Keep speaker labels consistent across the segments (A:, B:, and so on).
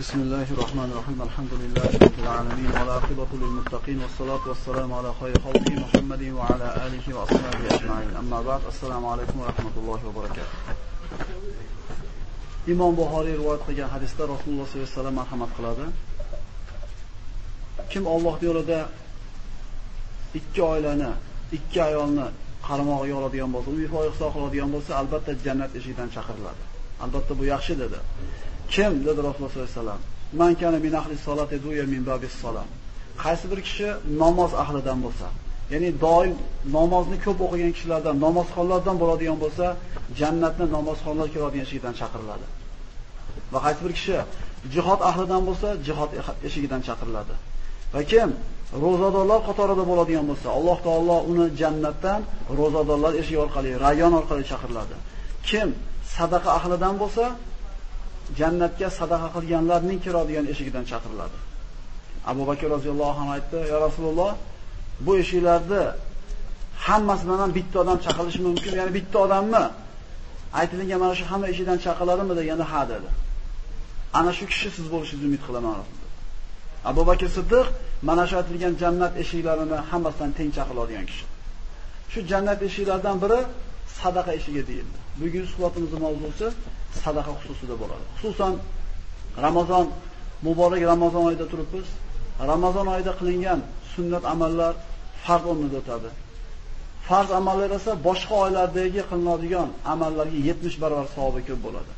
A: بسم الله الرحمن الرحيم الحمد لله رب العالمين والعاقبة للمتقين والصلاة والسلام على خير خلقه محمد وعلى آله وأصحابه أجمعين أما بعد السلام عليكم ورحمة الله وبركاته Imom Buxoriy rivoyat qilgan hadisda Rasululloh sollallohu alayhi vasallam marhamat qiladi. Kim Alloh yo'lida ikki oilani, ikki ayolni qaramog'iga oladigan bo'lsa, uy foyda qiladigan bo'lsa, albatta jannat eshigidan chaqiriladi. Albatta bu yaxshi dedi. Kim dedi Rasululloh sollallohu alayhi vasallam? Man kana min ahli salati duya min babis salam. Qaysi bir kishi namoz ahlidan bo'lsa, ya'ni doim namozni ko'p o'qigan kishilardan, namozxonlardan bo'ladigan bo'lsa, jannatni namozxonlar kiradigan eshigidan chaqiriladi. Va qaysi bir kishi jihod ahlidan bo'lsa, jihod eshigidan chaqiriladi. Va kim ro'zadorlar qatorida bo'ladigan bo'lsa, Alloh taolo uni jannatdan ro'zadorlar eshigi orqali, rayon orqali chaqiriladi. Kim sadaqa ahlidan bo'lsa, jannatga sadaqa qilganlarning kiradigan eshigidan chaqiriladi. Abu Bakr roziyallohu anhu aytdi: "Ya Rasululloh, bu eshiklarni hammasidan ham bitta odam chaqilishi mumkin, ya'ni bitta odammi? Aytilgan mana shu hamma eshigidan chaqiladimi?" deganda ha dedi. Ana shu kishi siz bo'lishingizni umid qilaman. Abu Bakr Siddiq mana shu aytilgan jannat eshiklarini hammasidan teng chaqiladigan kishi. Shu jannat eshiklaridan biri sadaqa ishiga deyildi. Bugun suhbatimizning mavzusi sadaqa xususida bo'ladi. Xususan Ramazon muborak Ramazon oyida turibmiz. Ramazon oyida qilingan sunnat amallar farz o'rnida o'tadi. Farz amallar esa boshqa oylardagi qilinadigan amallarga 70 barobar savobi ko'p bo'ladi.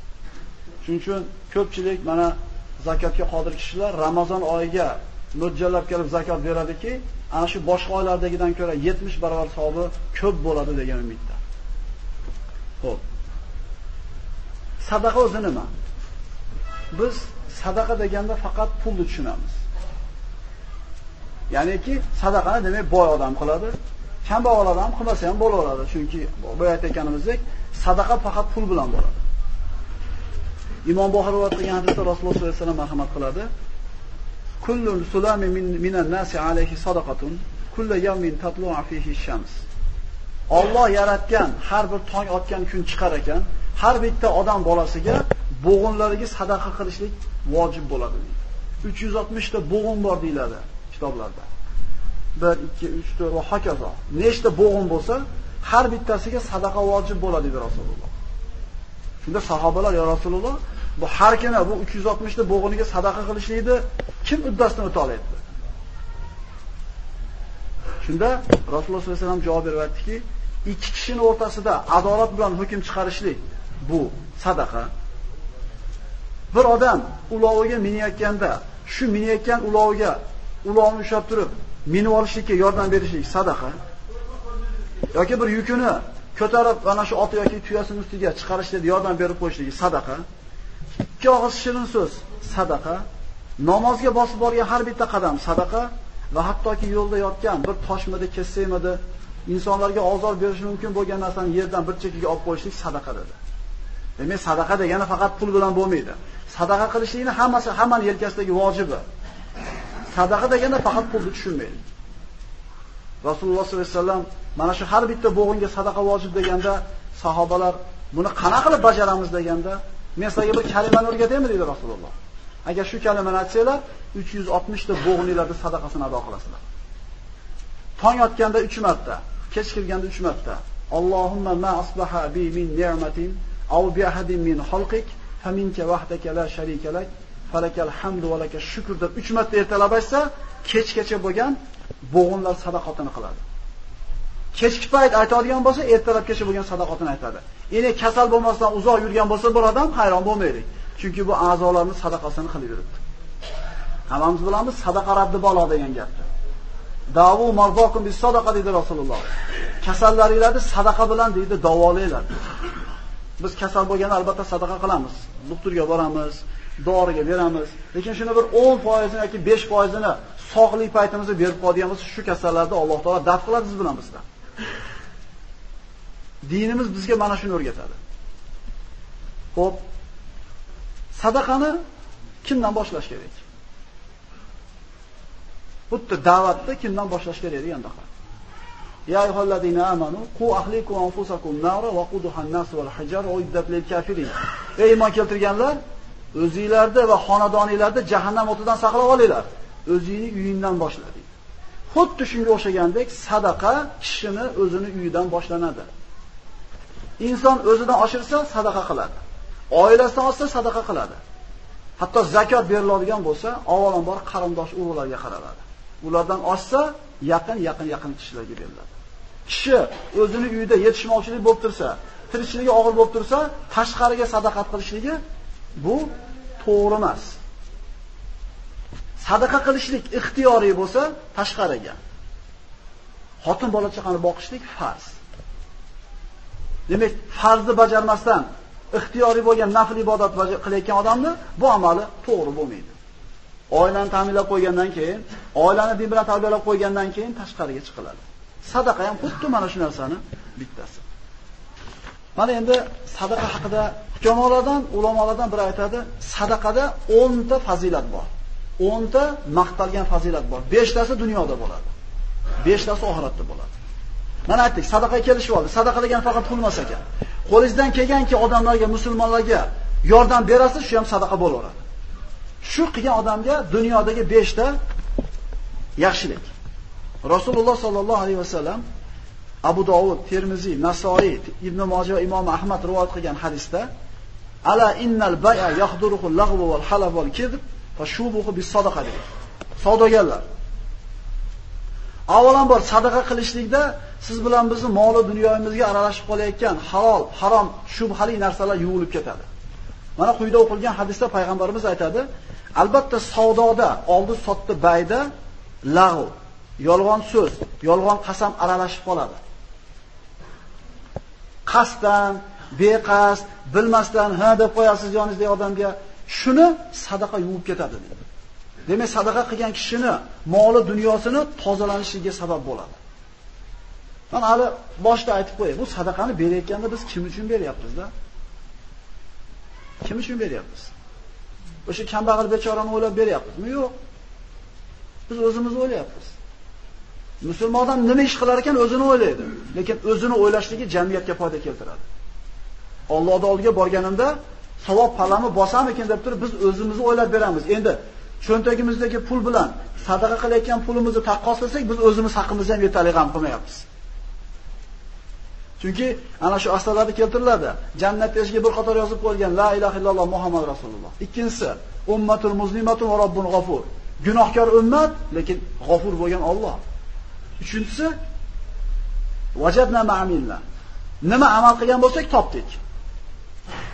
A: Shuning uchun ko'pchilik mana zakotga qodir kishilar Ramazon oyiga mo'ljallab kelib zakot beradiki, ana shu boshqa oylardagidan ko'ra 70 barobar savobi ko'p bo'ladi degan umidda. Xo'p. Sadaqa o'zi nima? Biz sadaqa deganda faqat pulni tushunamiz. Ya'niki sadaqani demak boy odam qiladi, kambag'al odam qilmasa ham bo'laveradi, chunki boya aytganimizdek, sadaqa faqat pul bilan bo'ladi. Imom Buxoriy rivoyat qilgan hadisda Rasululloh sollallohu alayhi vasallam marhamat qiladi. Kullu sulami min minan nasi alayhi sadaqatun, kullu yawmin tatlu'u fihi shams. Alloh yaratgan har bir tong otgan kun chiqar ekan, har bitta odam bolasiga bo'g'inlariga sadaqa qilishlik vojib bo'ladi. deydi. 360 ta bo'g'in bor deyiladi kitoblarda. 1 2 3 4 va hokazo. Nechta bo'g'in bo'lsa, har bittasiga sadaqa vojib bo'ladi dedi Rasululloh. Shunda sahobalar ya Rasululloh, bu har kuni bu 360 ta bo'g'iniga sadaqa qilishlikni kim uddasidan o'ta oladi? Shunda Rasululloh sollallohu alayhi vasallam javob berib ikki kishining o'rtasida adolat bilan hukm chiqarishlik bu sadaqa. Bir odam uloviga minayotganda, shu minayotgan uloviga ulovni ushlab turib, minib olishlikka yordam berishlik sadaqa. yoki bir yukini ko'tarib mana shu ot yoki tuyasining ustiga chiqarishda yordam berib qo'yishligi sadaqa. Ikki og'iz shirin so'z sadaqa. Namozga bosib borgan har bitta qadam sadaqa va hattoki yo'lda yotgan bir toshmidi, kessaymadi insonlarga ozor berishi mumkin bo'lgan narsani yerdan bir chekkaga olib qo'yishlik sadaqa dedi. Demak, sadaqa degani faqat pul bilan bo'lmaydi. Sadaqa qilishlikni hammasi hammaning yelkasidagi vojibi. Sadaqa deganda faqat pulni tushunmaydi. Rasululloh sollallohu alayhi vasallam mana shu har bitta bo'g'inga sadaqa vojib deganda sahobalar buni qanaqa qilib bajaramiz deganda men sizlarga bir kalimani o'rgataymi dedi Rasululloh. Agar shu kalimani aytsanglar 360 ta bo'g'inlarning sadaqasini ado qilasizlar. Tong otganda 3 marta, kech kirganda 3 marta. Allohumma ma asbaha bi min ni'matin aw bi ahadin min xalqik faminka wahdaka la sharika lak falakal hamdu va laka shukr deb 3 marta ertalab aytsa, kechgacha bo'lgan bo'g'inlar sadaqatini qiladi. Kechki payt aytadigan bo'lsa, ertalabgacha bo'lgan sadaqatini aytadi. Endi kasal bo'lmasdan uzoq yurgan bo'lsa, bir odam hayron bo'lmaylik. Chunki bu a'zolarning sadaqasini qilib yuribdi. Hammamiz bilamiz, sadaqa raddi balo degan gapni. Davu marzokum bis sadaqa dedi Rasululloh. Kasallaringlarni sadaqa bilan deydi, davolanglar. Biz kasal bo'lganda albatta sadaqa qilamiz. Doktorga boramiz, doriga beramiz. Lekin shuni bir 10% yoki 5% ni sog'lik paytimizda berib qo'yganmiz, bo'lsa, shu kasallarni Alloh taolo daf qiladi biz bilan bizda. Dinimiz bizga mana shuni o'rgatadi. Xo'p. Sadaqani kimdan boshlash kerak? Xuddi da'vatni kimdan boshlash kerak deganda. Ya ayyuhallazina amanu qu ahlikum anfusakum nara wa quduhan nas wal hajar uiddat lil kafirin. Ey iymon keltirganlar, O'zingizlarda va xonadoningizlarda jahannam o'tidan saqlab olinglar. O'zingizning uyingdan boshla deydi. Xuddi shunga o'xshagandek sadaqa kishini o'zini uyidan boshlanadi. Inson o'zidan oshirsa sadaqa qiladi. Oilasidan olsa sadaqa qiladi. Hatto zakot beriladigan bo'lsa, avvalambor qarindosh urug'larga qaraladi. Ulardan olsa, yaqin yaqin yaqin kishilarga beriladi. Kishi o'zini uyida yetishmovchilik bo'lib tursa, tirichligi og'ir bo'lib tursa, tashqariga sadaqat qilishligi bu to'g'ri emas. Sadaqa qilishlik ixtiyoriy bo'lsa, tashqariga. Xotin bola chaqani boqishlik farz. Demak, farzni bajarmasdan ixtiyoriy bo'lgan nafl ibodat qilayotgan odamni bu amali to'g'ri bo'lmaydi. Oilani ta'minlab qo'ygandan keyin, oilani din bilan tarbiyalab qo'ygandan keyin tashqariga chiqiladi. Sadaqa ham xuddi mana shu narsani bittasi. Mana endi sadaqa haqida hukamolardan, ulamolardan biri aytadi, sadaqada 10 ta fazilat bor. 10 ta maqtalgan fazilat bor. 5 tasi dunyoda bo'ladi. 5 tasi oxiratda bo'ladi. Mana aytdik, sadaqa kelishib oldi. Sadaqa degan faqat pul emas ekan. Qo'lingizdan kelganki odamlarga, musulmonlarga yordam berasiz, shu ham sadaqa bo'laveradi. Shu qilgan odamga dunyodagi 5 ta yaxshilik. Rasululloh sallallohu alayhi vasallam Abu Dovud, Termiziy, Nasoiy, Ibn Majo, va Imom Ahmad rivoyat qilgan hadisda Ala innal bay'a yahduruhu al-laghwu wal halab wal kidb fashubuhu bis sadaqa deydi. Savdogarlar. Avvalambor sadaqa qilishlikda siz bilan bizni mol va dunyoyimizga aralashib qolayotgan halol, harom, shubhali narsalar yuvilib ketadi. Mana quyida o'qilgan hadisda payg'ambarimiz aytadi, albatta savdoda, oldi sotdi bayda lag'v, yolg'on so'z, yolg'on qasam aralashib qoladi. Qasdan, beqasd, bilmasdan ha deb qo'yasiz yoningizdagi odamga, shuni sadaqa yuvib ketadi dedi. Demak, sadaqa qilgan kishini moli, dunyosini tozalanishiga sabab bo'ladi. Mana hali boshda aytib qo'yay, bu sadaqani berayotganda biz kim uchun beryapmiz-da? Kim uchun beryapmiz? O'sha kambag'al bechorani o'ylab beryapmizmi? Yo'q. Biz o'zimiz o'ylayapmiz. Musulmon odam nima ish qilar ekan o'zini o'ylaydi, lekin o'zini o'ylashligi jamiyatga foyda keltiradi. Allohning oldiga borganimda savob palami bosamikin deb turib biz o'zimizni o'ylab beramiz. Endi cho'ntagimizdagi pul bilan sadaqa qilayotgan pulimizni taqqoslasak, biz o'zimiz haqimizni ham yetarli g'am qilmayapmiz. Chunki ana shu asarlarda keltiriladi. Jannat eshigiga bir qator yozib qo'yilgan la ilaha illalloh Muhammad rasululloh. Ikkinchisi ummatul muslimatun va robbun g'afur. Gunohkor ummat, lekin g'afur bo'lgan Alloh. Uchinchisi vajadna ma'amilna. Nima amal qilgan bo'lsak topdik.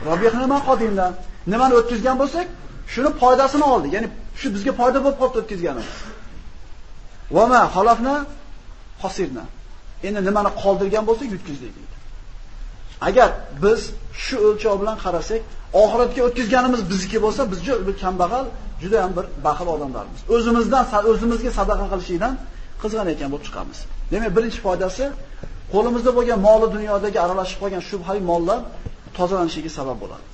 A: Robbihna ma qodimna. Nimani o'tkazgan bo'lsak, shuni foydasini oldik. Ya'ni shu bizga foyda bo'lib qolib o'tkazganimiz. Va ma xalafna qosirna. Endi nimani qoldirgan bo'lsa yutkizdik deydi. Agar biz shu o'lchov bilan qarasak, oxiratga o'tkazganimiz bizniki bo'lsa, biz juda kambag'al, juda ham bir baxil odamlarmiz. O'zimizdan o'zimizga sadaqa qilishdan qizg'anayotgan bo'lib chiqamiz. Demak, birinchi foydasi qo'limizda bo'lgan moli dunyodagi aralashib qolgan shubhali mollar tozalanishiga sabab bo'ladi.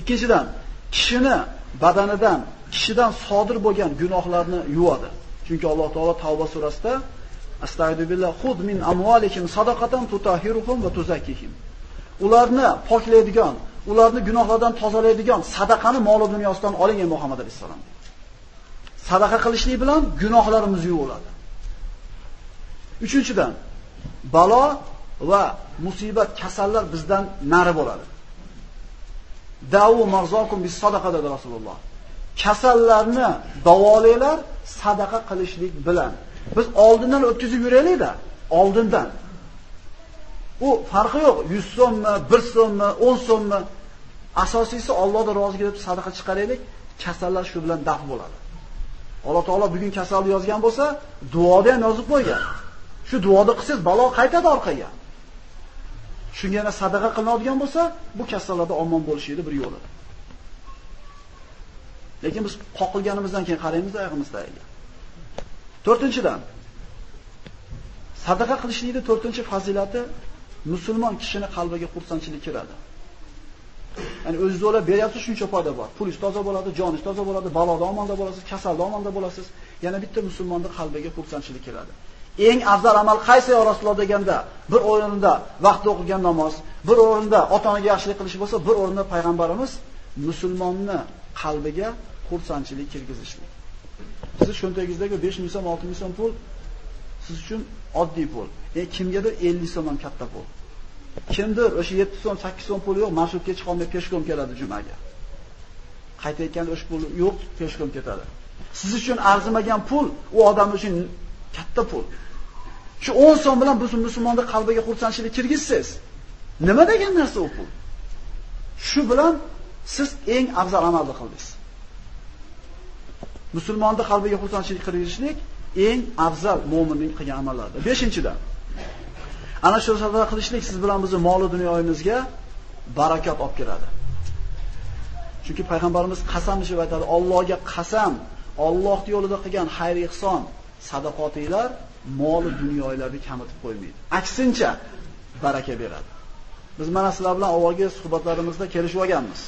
A: Ikkinchidan, kishini badanidan, kishidan sodir bo'lgan gunohlarni yuvadi. Chunki Alloh taolo Tavba surasida Astagfiru billah xud min amvalikum sadaqatan tutahhiruhum va tuzakkihim. Ularni poklaydigan, ularni gunohlardan tozalaydigan sadaqani mol dunyosidan oling ey Muhammad alayhisalom. Sadaqa qilishlik bilan gunohlarimiz yuviladi. Uchinchidan, balo va musibat, kasallar bizdan nari bo'ladi. Davu marzokum bis sadaqa dedi Rasululloh. Kasallarni davolanglar sadaqa qilishlik bilan. Biz oldindan o'tkazib yuraylik-da, oldindan. U farqi yo'q, 100 so'mmi, 1 so'mmi, 10 so'mmi. Asosiysi Allohga rozi deb sadaqa chiqaraylik, kasallar shu bilan daf bo'ladi. Alloh taolo bugun kasalni yozgan bo'lsa, duoda ham yozib qo'ygan. Shu duoda qilsangiz balo qaytadi orqaga. Shunga yana sadaqa qilinadigan bo'lsa, bu kasallarda omon bo'lishida bir yo'li. Lekin biz qoqilganimizdan keyin qaraymiz oyog'imiz. To'rtinchidan sadaqa qilishlikning to'rtinchi fazilati musulmon kishini qalbiga xursandchilik kiradi. Ya'ni o'zingiz o'ylab beryapsiz shuncha foyda bor. Pulingiz toza bo'ladi, joningiz toza bo'ladi, balodan omonda bo'lasiz, kasaldan omonda bo'lasiz. Yana bitta musulmonning qalbiga xursandchilik kiradi. eng afzal amal qaysi yo Rasululloh deganda, bir o'rinda vaqtda o'qigan namoz, bir o'rinda ota-onaga yaxshilik qilish bo'lsa, bir o'rinda payg'ambarimiz musulmonni qalbiga xursandchilik kirgizishlik. Siz cho'ntagingizdagi 5 ming so'm, 6 ming so'm pul siz uchun oddiy pul. E kimgadir 50 so'm ham katta pul. Kimdir o'sha 7 so'm, 8 so'm puli yo'q, marshrutga chiqa olmay peshkom keladi jumaga. Qaytayotganda o'sha pul yo'q, peshkom ketadi. Siz uchun arzimagan pul u odam uchun katta pul. Shu 10 so'm bilan biz musulmonni qalbiga xursandchilik kirgizsiz. Nima degan narsa u pul? Shu bilan siz eng afzal amalni qildingiz. Musulmonni qalbiga xursandchilik kirgizishlik eng afzal mu'minning qilgan amallaridir. 5-chidan. Ana shu sadaqa qilishlik siz bilan bizning mol dunyoyimizga barakat olib keladi. Chunki payg'ambarimiz qasam ichib aytadi, Allohga qasam, Alloh yo'lida qilgan xayr ihson, sadaqotinglar mol dunyolarni kamitib qo'ymaydi. Aksincha baraka beradi. Biz mana sizlar bilan avvalgi suhbatlarimizda kelishib olganmiz.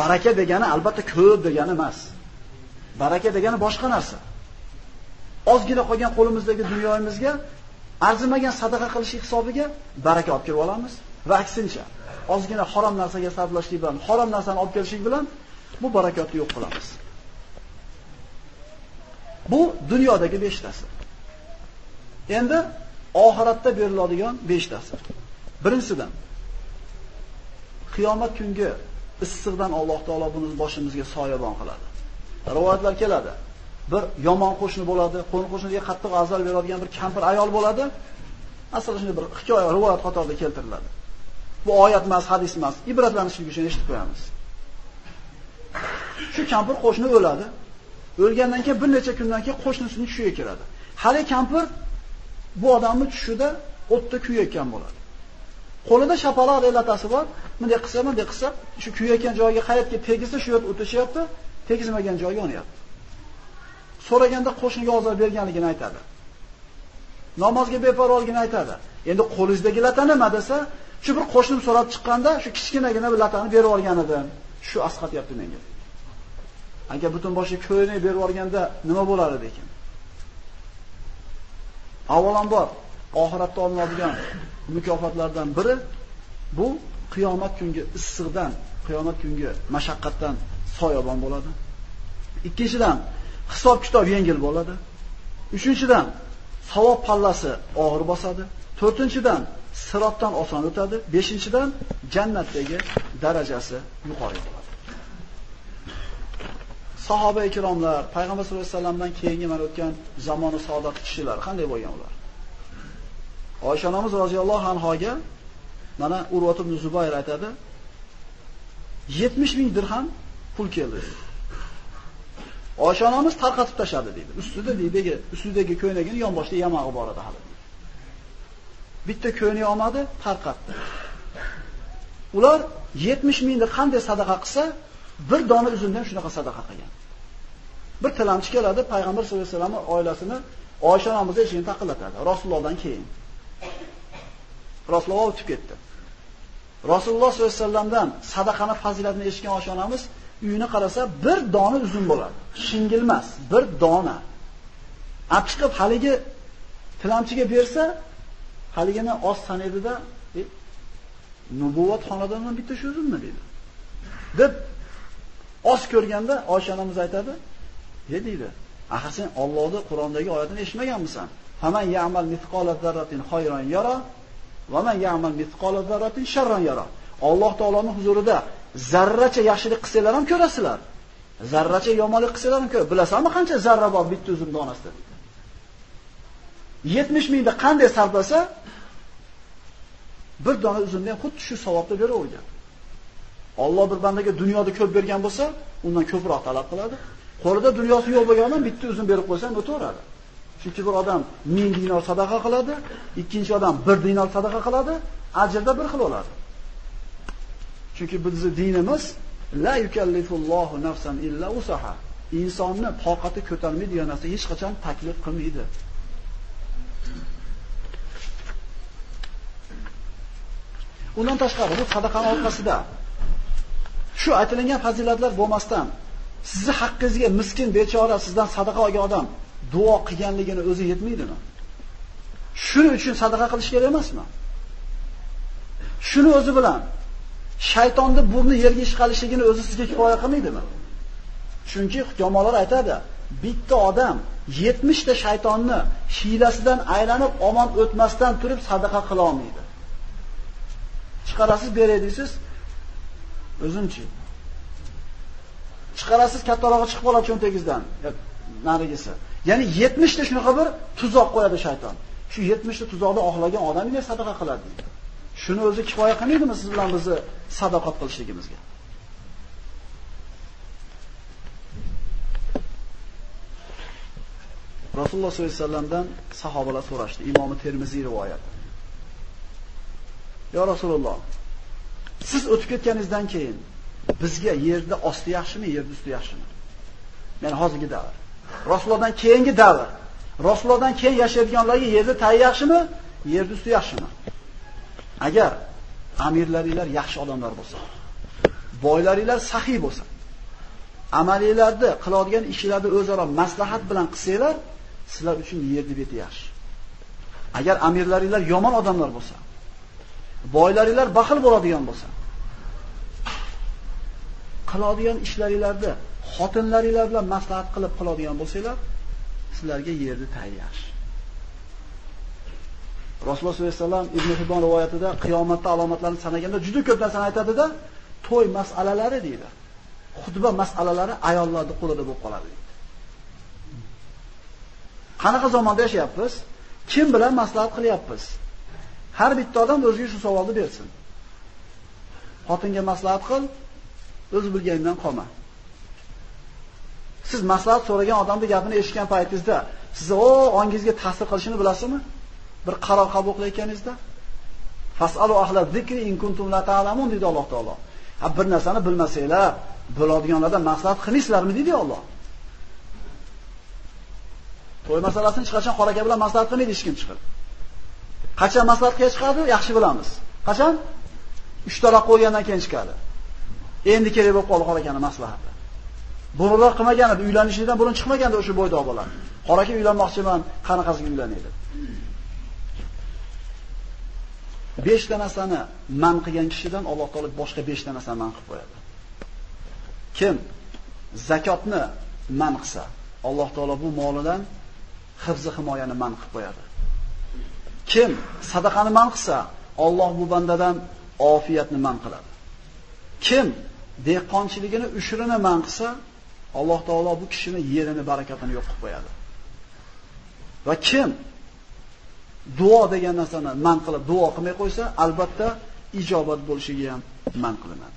A: Baraka degani albatta ko'p degani emas. Baraka degani boshqa narsa. Ozgina qolgan qo'limizdagi dunyoyimizga arzimagan sadaqa qilish hisobiga baraka olib kirib olamiz va aksincha ozgina harom narsaga sarflashlik bilan, harom narsani olib kelishlik bilan bu barakotni yo'q qilamiz. Bu dunyodagi 5 tasi. Endi oxiratda beriladigan 5 tasi. Birinchidan qiyomat kungi issiqdan Alloh taolo buni boshimizga soyabon qiladi. Rivoyatlar keladi. Bir yomon qo'shni bo'ladi, qo'ni qo'shniga qattiq azob beradigan bir kampir ayol bo'ladi. Aslida shunday bir hikoya, rivoyat qatorida keltiriladi. Bu oyat emas, hadis emas, ibratlanishlik uchun eshitib qo'yamiz. Shu kampir qo'shni o'ladi. O'lgandan keyin bir necha kundan keyin qo'shnisining tushiga kiradi. Hali kampir bu odamni tushida o'tda kuyayotgan bo'ladi. Qo'lida shapaloq relatasi bor. Bunday qilsa, bunday qilsa, shu kuyayotgan joyiga qayerga tegisa, shu yerda o'tishyapti, tegizmagan joyi yonyapti. So'raganda qo'shniga ozor berganligini aytadi. Namozga beparvoligini aytadi. Endi qo'lingizdagi lata nima desa, shu bir qo'shnim so'rab chiqqanda shu kichkinagina bir latani berib olgan edim. Shu asqatyapti menga. Agar butun boshli ko'yni berib olganda nima bo'lar edi ekan? Avvalambor oxiratda olinadigan mukofotlardan biri bu qiyomat kungi issiqdan, qiyomat kungi mashaqqatdan soyabon bo'ladi. Ikkinchidan, hisob kitob yengil bo'ladi. Uchinchidan, savob pallasi og'ir bosadi. To'rtinchidan, sirotdan oson o'tadi. Beshinchidan, jannatdagi darajasi yuqori bo'ladi. Sahoba ikromlar, payg'ambar sollallohu alayhi vasallamdan keyingi mana o'tgan zamoni saodat kishilar qanday bo'lgan ular? Oysha onamiz roziyallohu anhoga mana Urvat ibn Zubayr aytadi, 70 ming dirham pul keldi. Oysha onamiz tarqatib tashadi dedi. Ustida deydi, ustidagi ko'ynagini yonboshda yamog'i bor edi hali. Bitta ko'ynak olmadi, tarqatdi. Ular 70 mingni qanday sadaqa qilsa, bir dona uzundan shunaqa sadaqa qilgan. Bir tilamchi keladi, payg'ambar sollallohu alayhi vasallam oilasini Oysha onamizni eshigini taqillatadi. Rasulullohdan keyin. Rasululloh o'tib ketdi. Rasululloh sollallohu alayhi vasallamdan sadaqani fazilatini eshitgan Oysha onamiz uyini qarasa bir dona uzun bo'ladi. Shingilmas, bir dona. Olib chiqib haligi tilamchiga bersa, haligini oz sanedida, e, nubuvat xonadonidan bitta shu uzunmi dedi. deb oz ko'rganda Oysha onamiz aytadi, "Ye" deydi. Axir sen Allohning Qur'ondagi oyatini eshitmaganmisan? Faman ya'mal mithqala zarratin khayran yara va man ya'mal mithqala zarratin sharran yara. Alloh taoloning huzurida zarracha yaxshilik qilsanglar ham ko'rasizlar. Zarracha yomonlik qilsanglar ham ko'rasizlar. Bilasanmi qancha zarra bor bitta uzum donasida? 70 mingda qanday sarflasa, bir dona uzumni ham xuddi shu savobni beravergan. Alloh bir bandaga dunyoda ko'p bergan bo'lsa, undan ko'proq talab qiladi. Qo'lida dunyosi yo'q bo'lgandan bitta uzum berib qo'ysa, o'taveradi. Chunki bir odam 1000 dinor sadaqa qiladi, ikkinchi odam 1 dinor sadaqa qiladi, ajrda bir xil bo'ladi. Chunki bizning dinimiz la yukallifullohu nafsan illa usaha. Insonni toqati ko'tarmaydigan narsa hech qachon taklif qilmaydi. Undan tashqari bu sadaqaning orqasida shu aytilgan fazilatlar bo'lmasdan sizni haqqingizga miskin bechora sizdan sadaqa olgan odam duo qilganligini o'zi yetmaydimi? Shuning uchun sadaqa qilish kerak emasmi? Shuni o'zi bilan shaytonni burni yerga ishqalishligini o'zi sizga kifoya qilmaydimi? Chunki hukmronlar aytadi, bitta odam 70 ta shaytonni hiylasidan aylanib omon o'tmasdan turib sadaqa qila olmaydi. Chiqarasiz beray o'zimchi. Chiqarasiz kattarog'i chiqib qoladi cho'ntagingizdan, narigisi. Ya'ni 70 ta shunaqa bir tuzoq qo'yadi shayton. Shu 70 ta tuzoqni oxlagan odamgina sadaqa qiladi deydi. Shuni o'zi kifoya qilmaydimi siz bilan bizni sadoqat qilishligimizga? Rasululloh sollallohu alayhi vasallamdan sahobalar so'rashdi. Imom Termiziy rivoyat. Ya Rasululloh, siz o'tib ketganingizdan keyin bizga yerda osti yaxshimi, yerda usti yaxshimi? Ya'ni hozirgi davr. Rasulullohdan keyingi davr. Rasulullohdan keyin yashayotganlarga yerda tay yaxshimi, yerda usti yaxshimi? Agar amirlaringlar yaxshi odamlar bo'lsa, boylaringlar saxiy bo'lsa, amaliylarda qiladigan ishlarni o'zaro maslahat bilan qilsanglar, sizlar uchun yerni beti yaxshi. Agar amirlaringlar yomon odamlar bo'lsa, boylaringlar baxil bo'ladigan bo'lsa, qiladigan ishlaringizda xotinlaringlar bilan maslahat qilib qiladigan bo'lsanglar, sizlarga yerni tayyor. Rasululloh sollallohu alayhi vasallam Ibn Hibon rivoyatida qiyomatda alomatlarini sanaganda juda ko'p narsani aytadida, to'y masalalari deydi. Xutba masalalari ayollarning qo'lida bo'lib qoladi deydi. Qanaqa zamonda yashayapmiz? Kim bilan maslahat qilyapmiz? Har bitta odam o'ziga shu savolni bersin. Xotinga maslahat qil, o'z bilganidan qolma. Siz maslahat so'ragan odamning gapini eshitgan paytingizda siz o ongingizga ta'sir qilishini bilasizmi? Bir qaror qabul qilayotganingizda Fasalu ahla zikri in kuntum la ta'lamun dedi Alloh taolo. Ha bir narsani bilmasanglar, biladiganlardan maslahat qilmaysizlarmi dedi Alloh. To'y masalasini hech qachon qora bilan maslahat qilmaydi hech kim chiqib. Qachon maslahatga chiqadi? Yaxshi bilamiz. Qachon? 3 taloq qo'ygandan keyin chiqadi. Endi kerak bo'lib qoldi qora akani maslahati. Burunlar qilmagan edi, uylanishdan burun chiqmaganda o'sha bo'yda bo'lar. Qora aka uylanmoqchiman, qanaqasiga uylanaydi? 5 ta narsani man qilgan kishidan Alloh taolo boshqa 5 ta narsani man qilib qo'yadi. Kim zakotni man qilsa, Alloh taolo bu molidan hifzi himoyani man qilib qo'yadi. Kim sadaqani man qilsa, Alloh bu bandadan ofiyatni man qiladi. Kim dehqonchiligini ushrini man qilsa, Alloh taolo bu kishini yerini barakatini yo'q qilib qo'yadi. Va kim duo degan narsani man qilib duo qilmay qo'ysa, albatta ijobat bo'lishiga ham man qilinadi.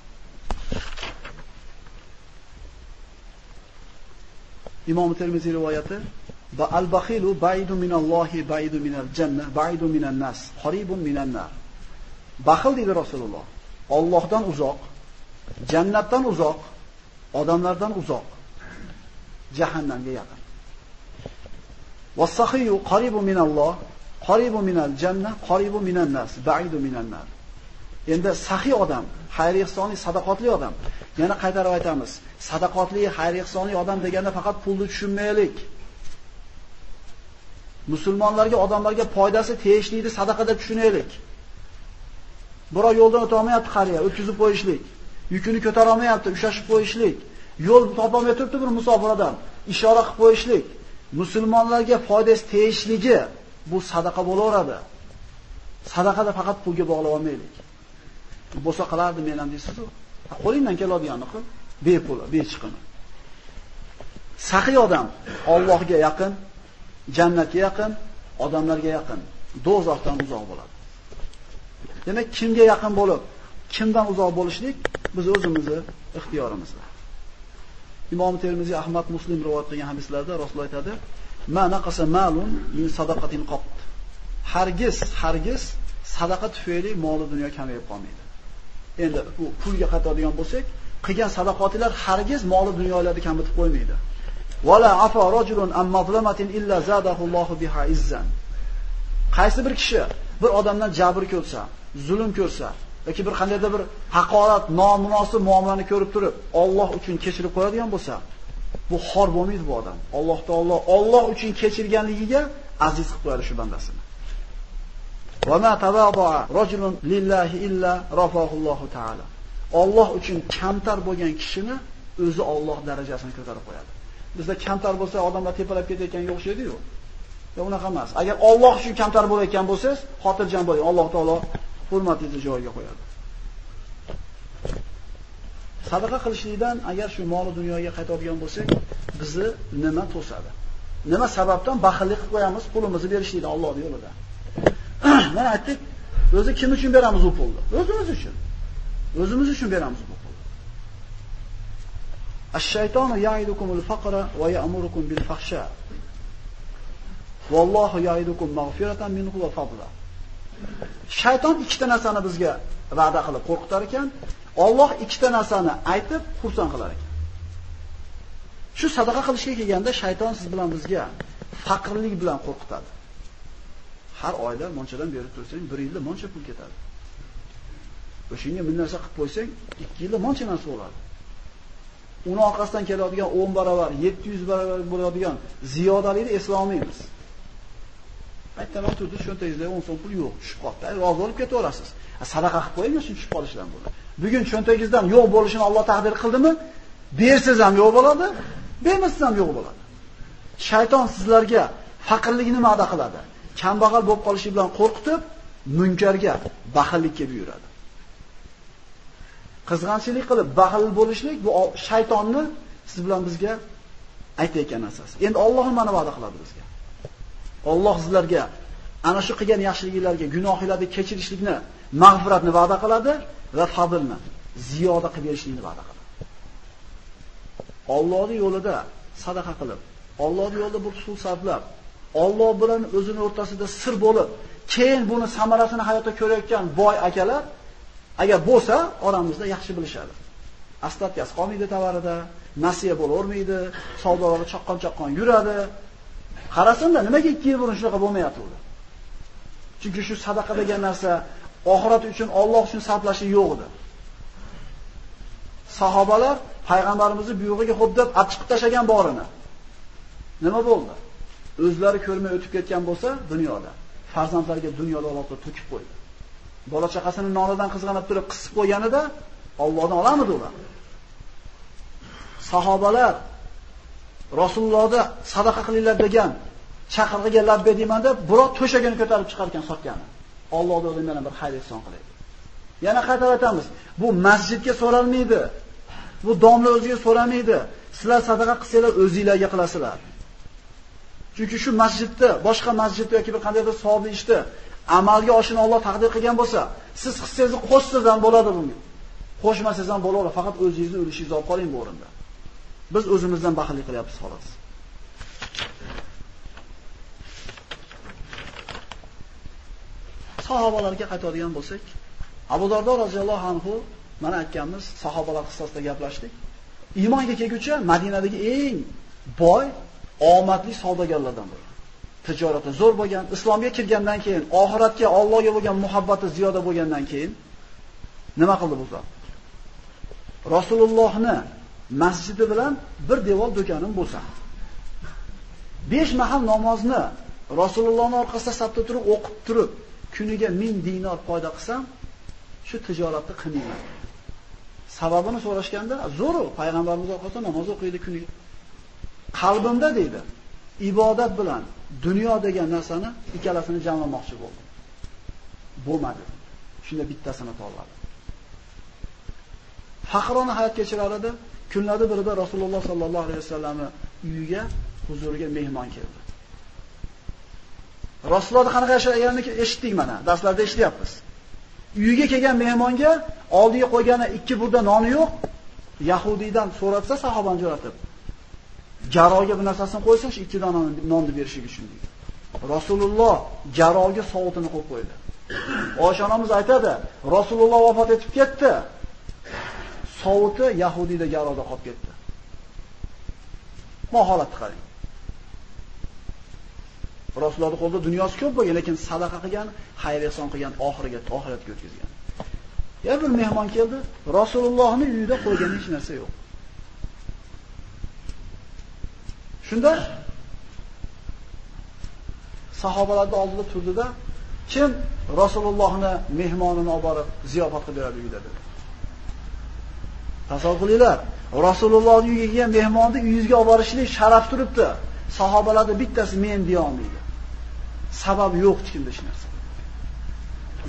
A: Imom Termiziy rivoyati va al-baxilu baidu minallohi baidu minal janna baidu minan nas qaribun minan nar. Baxil dedi Rasululloh. Allohdan uzoq, jannatdan uzoq, odamlardan uzoq, jahannamga yaqin. Was-sahiyu qaribun minalloh, Qoribu minal janna, qoribu minan nas, baidu minan nar. Endi saxiy odam, xayr ihsonli, sadoqatli odam. Yana qaytarib aytamiz. Sadoqatli, xayr ihsonli odam deganda faqat pulni tushunmaylik. Musulmonlarga, odamlarga foydasi tegishlikni sadaqa deb tushunaylik. Biroq yo'ldan o'ta olmayapti qariya, o'tkazib qo'yishlik. Yukini ko'tara olmayapti, ushashib qo'yishlik. Yo'l topolmay turibdi bir musofir odam, ishora qilib qo'yishlik. Musulmonlarga foydasi tegishligi bu sadaqa bo'laveradi. Sadaqada faqat pulga bog'lab olmaylik. Bo'lsa qilardim men ham deysiz-ku. Qo'lingdan keladiganini qil, bepul, bechiqini. Saqiy odam Allohga yaqin, jannatga yaqin, odamlarga yaqin, do'zaxdan uzoq bo'ladi. Demak, kimga yaqin bo'lib, kimdan uzoq bo'lishlik biz o'zimizni ixtiyorimizda. Imom Termiziy Ahmad Muslim rivoyat qilgan hadislarda Rasululloh aytadi: "Ma naqasa malun min sadaqatin qat." Hargiz, hargiz sadaqa tufayli moli dunyo kamayib qolmaydi. Endi u pulga qatadigan bo'lsak, qilgan sadaqotlar hargiz moli dunyolarni kamitib qo'ymaydi. Wala afa rajulun am mazlamatin illa zadahu Allahu biha izzan. Qaysi bir kishi bir odamdan jabr ko'rsa, zulm ko'rsa yoki bir qandaydir bir haqorat, nomunosib muomalani ko'rib turib, Alloh uchun kechirib qo'yadigan bo'lsa, bu xor bo'lmaydi bu odam. Alloh taolo Alloh uchun kechirganligiga aziz qilib qo'yadi shu bandasini. Va ma tawada'a rajulun lillahi illa rafa'ahu taala. Alloh uchun kamtar bo'lgan kishini o'zi Alloh darajasini ko'tarib qo'yadi. Bizda kamtar bo'lsa odamlar tepalab ketayotganga o'xshaydi-yu. Yo'q, unaqa emas. Agar Alloh uchun kamtar bo'layotgan bo'lsangiz, xotirjam bo'ling. Alloh taolo hurmatingizni joyiga qo'yadi. Sadaqa qilishlikdan agar shu mol dunyoga qaytadigan bo'lsak, bizni nima to'sadi? Nima sababdan baxillik qilib qo'yamiz pulimizni berishlikdan Alloh yo'lida? Mana aytdik, o'zi kim uchun beramiz u pulni? O'zimiz uchun. O'zimiz uchun beramiz bu pulni. Ash-shaytonu ya'idukumul faqra va ya'murukum bil fahsha. Vallohu ya'idukum mag'firatan minhu va fadla. Shayton ikkita narsani bizga va'da qilib qo'rqitar ekan, Alloh ikkita narsani aytib xursand qilar ekan. Shu sadaqa qilishga kelganda shayton siz bilan bizga faqrlik bilan qo'rqitadi. Har oyda monchadan berib tursang, 1 yilda moncha pul ketadi. O'shinga bir narsa qilib qo'ysang, 2 yilda moncha narsa bo'ladi. Uni orqasidan keladigan 10 barobar, 700 barobar bo'ladigan ziyodalikni eslolmaymiz. Aytaman turdi, cho'ntagingizda 10 so'm pul yo'q, tushib qoldi. Rozi bo'lib ketaverasiz. Sadaqa qilib qo'ying, shuni tushib qolishdan bo'ladi. Bugun cho'ntagingizdan yo'q bo'lishini Alloh taqdir qildimi? Bersiz ham yo'q bo'ladi, bermasiz ham yo'q bo'ladi. Shayton sizlarga faqirlikni va'da qiladi. Kambag'al bo'lib qolishi bilan qo'rqitib, munkarga, baxillikka buyuradi. Qizg'anchilik qilib baxil bo'lishlik bu shaytonni siz bilan bizga aytayotgan narsasi. Endi Alloh mana va'da qiladi bizga. Alloh sizlarga ana shu qilgan yaxshiliklarga, gunohlarni kechirishlikni, mag'firatni va'da qiladi va fazlni ziyoda qilib berishlikni va'da qiladi. Allohning yo'lida sadaqa qilib, Allohning yo'lida bir pul sarflab, Alloh bilan o'zini o'rtasida sir bo'lib, keyin buni samarasini hayotda ko'rayotgan boy akalar agar bo'lsa, oramizda yaxshi bilishadi. Astatkasi qolmaydi tovarida, nasiya bo'lavermaydi, savdolari chaqqon-chaqqon yuradi. Qarasanda nimaga 2 yil burun shunaqa bo'lmayapti ular? Chunki shu sadaqa degan narsa oxirat uchun Alloh uchun sarflashi yo'q edi. Sahobalar payg'ambarimizni buyog'iga xo'ddab achchiq tashlagan borini. Nima bo'ldi? O'zlari ko'rmay o'tib ketgan bo'lsa dunyoda, farzandlariga dunyoda Alloh to'kib qo'ydi. Bola chaqasini nonidan qizg'anib turib qisib qo'yganida Allohdan olamidi ular? Sahobalar Rasulullohda sadaqa qilinglar degan chaqirig'iga labbe deyman deb biroq to'shagini ko'tarib chiqargan sotgani. Alloh o'zi yana bir xayr ehson qilaydi. Yana qaytaratamiz. bu masjidga so'ralmaydi. Bu domla o'ziga so'ramaydi. Sizlar sadaqa qilsanglar o'zingizlarga qilasizlar. Chunki shu masjidda, boshqa masjidda yoki bir qandaydir savobli ishda amalga oshini Alloh taqdir qilgan bo'lsa, siz hissangizni qo'shsangiz ham bo'ladi bunga. Qo'shmasangiz ham bo'laveradi, faqat o'zingizni ulushingizni olib qoling bu o'rinda. Biz o'zimizdan baxillik qilyapmiz xolos. Sahobalarga qaytadigan bo'lsak, Abu Dardo roziyallohu anhu mana aytganmiz, sahobalar qissasida gaplashdik. Iymonga kelguncha Madinadagi eng boy, omadli savdogarlardan biri. Tijorati zo'r bo'lgan, islomga kirgandan keyin, oxiratga Allohga bo'lgan muhabbati ziyoda bo'lgandan keyin nima qildi bu zot? Rasulullohni masjidi bilan bir devor do'konim bo'lsa, 5 mahal namozni Rasulullohning orqasida safda turib o'qib turib, kuniga 1000 dinor foyda qilsam, shu tijoratni qilmayman. Sababini so'rashganda, zo'ru payg'ambarimiz orqasida namoz o'qiydi kuniga. Qalbimda deydi, ibodat bilan dunyo degan narsani ikkalasini jamlamoqchi bo'ldim. Bo'lmadi. Shunda bittasini tanladi. Faqrona hayot kechirar edi. Kunlarda birida Rasululloh sallallohu alayhi vasallamni uyiga, huzuriga mehmon keldi. Rasululloh qanaqa yashaganini eshitdik mana, darslarda eshityapmiz. Uyiga kelgan mehmonga oldiga qo'ygani ikki burda noni yo'q. Yahudiydan so'ratsa sahobani jo'ratib. Jaroga bir narsasini qo'ysa, shu ikki dona nonni berishiga uchun deydi. Rasululloh jaroga sovutini qo'yib qo'ydi. Oshonamiz aytadi, Rasululloh vafot etib ketdi. Sovuti Yahudiyda jaroda qolib ketdi. Bu holatni qarang. Rasulullohni qo'lida dunyosi ko'p bo'lgan, lekin sadaqa qilgan, xayr ehson qilgan, oxiriga, oxiratga o'tkazgan. Ya bir mehmon keldi, Rasulullohning uyida qo'ygan hech narsa yo'q. Shunda sahobalarning oldida turdida, kim Rasulullohni mehmonini olib borib ziyofat qilib beradi dedi. Tasavvur qilinglar. Rasulullohning uyiga kelgan mehmonni uyingizga olib borishlik sharaf turibdi. Sahobalarda bittasi men deya olmaydi. Sabab yo'q hech kimda hech narsa.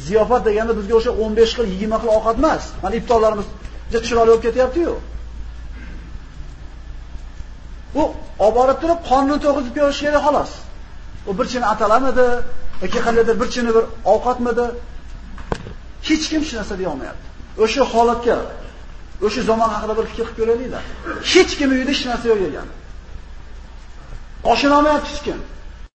A: Ziyofat deganda bizga o'sha 15 xil, 20 xil ovqat emas. Mana iftorlarimiz juda chiroyli bo'lib ketyapti-yu. U olib borib turib qonni to'g'izib ko'rish kerak xolos. U bir chini atalamidi yoki qandaydir bir chini bir ovqatmidi? Hech kim shu narsa deya olmayapti. O'sha holatga, o'sha zamon haqida bir fikr qilib ko'rayliklar. Hech kim uyida hech narsa yo'q ekan. Qoshini olmayapti hech kim.